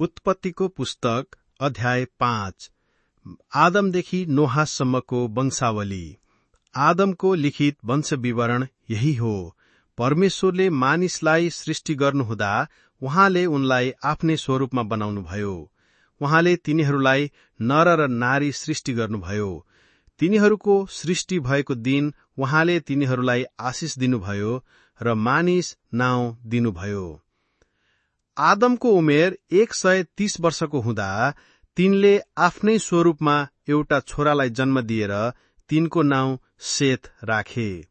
उत्पत्तिको पुस्तक अध्याय पाँच आदमदेखि नोहासम्मको वंशावली। आदमको लिखित वंश विवरण यही हो। परमेश्वरले मानिसलाई सृष्टि गर्नुहुँदा उहाँले उनलाई आफ्नै स्वरूपमा बनाउनुभयो। उहाँले तिनीहरूलाई नर र नारी सृष्टि गर्नुभयो। तिनीहरूको सृष्टि भएको दिन उहाँले तिनीहरूलाई आशिष दिनुभयो र मानिस नाउँ दिनुभयो। आदमको उमेर एक सय तीस वर्षको हुँदा तिनले आफ्नै स्वरूपमा एउटा छोरालाई जन्म दिएर तिनको नाउँ सेथ राखे।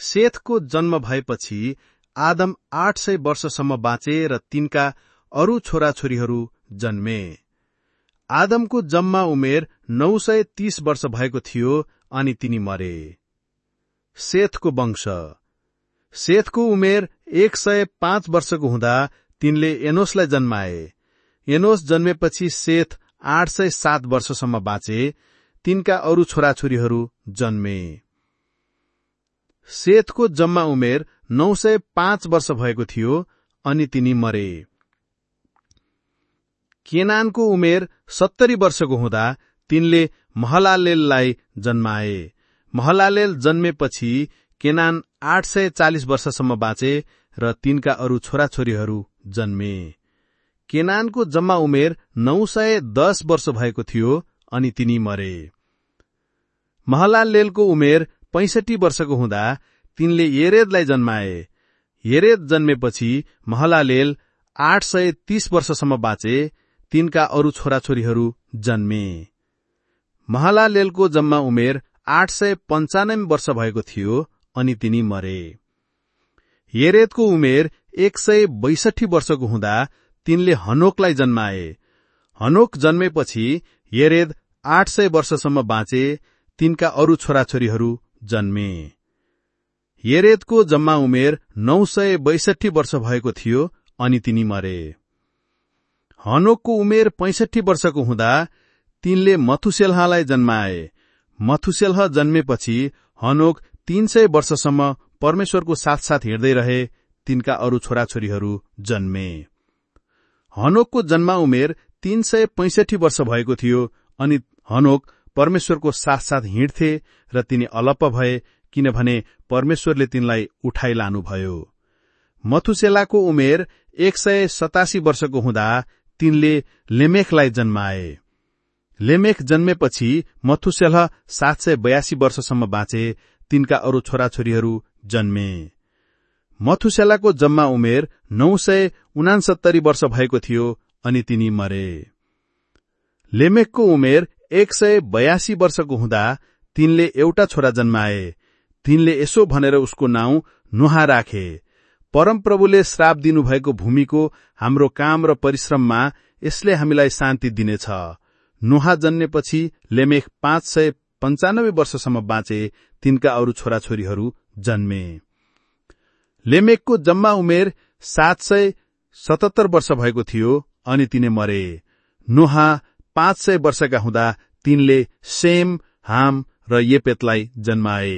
सेथको जन्म भएपछि आदम आठ सय वर्षसम्म बाँचे र तिनका अरू छोराछोरीहरू जन्मे। आदमको जम्मा उमेर नौ सय तीस वर्ष भएको थियो अनि तिनी मरे। सेथको वंश। सेथको उमेर एक सय पाँच वर्षको हुँदा तिनले एनोसलाई जन्माए। एनोस जन्मेपछि सेथ आठ सय सात वर्षसम्म बाँचे। तिनका अरू छोराछोरीहरू जन्मे। सेथको जम्मा उमेर नौ सय पाँच वर्ष भएको थियो अनि तिनी मरे। केनानको उमेर सत्तरी वर्षको हुँदा तिनले महलालेललाई जन्माए। महलालेल जन्मेपछि केनान आठ सय चालिस वर्षसम्म बाँचे र तिनका अरू छोराछोरीहरू जन्मे। केनानको जम्मा उमेर नौ सय दस वर्ष भएको थियो अनि तिनी मरे। महलालेलको उमेर पैसठी वर्षको हुँदा तिनले येरेदलाई जन्माए। येरेद जन्मेपछि महलालेल आठ सय तीस वर्षसम्म बाँचे तिनका अरू छोराछोरीहरू जन्मे। महलालेलको जम्मा उमेर आठ सय पञ्चानब्बे वर्ष भएको थियो अनि तिनी मरे। येरेदको उमेर एक सय बैसठी वर्षको हुँदा तिनले हनोकलाई जन्माए। हनोक जन्मेपछि येरेद आठ सय वर्षसम्म बाँचे तिनका अरू छोराछोरीहरू जन्मे। येरेदको जम्मा उमेर नौ सय बैसठी वर्ष भएको थियो अनि तिनी मरे। हनोकको उमेर पैसठी वर्षको हुँदा तिनले मथुसेल्हालाई जन्माए। मथुसेल्ह जन्मेपछि हनोक तीन सय वर्षसम्म परमेश्वरको साथ साथ हिँड्दै रहे तिनका अरू छोराछोरीहरू जन्मे। हनोकको जन्मा उमेर तीन सय पैसठी वर्ष भएको थियो अनि हनोक परमेश्वरको साथ साथ हिँड्थे र तिनी अलप्प भए किनभने परमेश्वरले तिनलाई उठाइ लानुभयो। मथुसेलाको उमेर एक सय सतासी वर्षको हुँदा तिनले लेमेखलाई जन्माए। लेमेख जन्मेपछि मथुसेलह सात सय बयासी वर्षसम्म बाँचे तिनका अरू छोराछोरीहरू जन्मे। मथुसेलाको जम्मा उमेर नौ सय उनासत्तरी वर्ष भएको थियो अनि तिनी मरे। लेमेकको उमेर एक सय बयासी वर्षको हुँदा तिनले एउटा छोरा जन्माए। तिनले यसो भनेर उसको नाउँ नुहा राखे। परमप्रभुले श्राप दिनुभएको भूमिको हाम्रो काम र परिश्रममा यसले हामीलाई शान्ति दिनेछ। नुहा जन्मेपछि लेमेख पाँच सय पञ्चानब्बे वर्षसम्म बाँचे तिनका अरू छोराछोरीहरू जन्मे। लेमेकको जम्मा उमेर सात सय सतहत्तर वर्ष भएको थियो अनि तिनी मरे। नुहा पाँच सय वर्षका हुँदा तिनले सेम हाम र येपेतलाई जन्माए।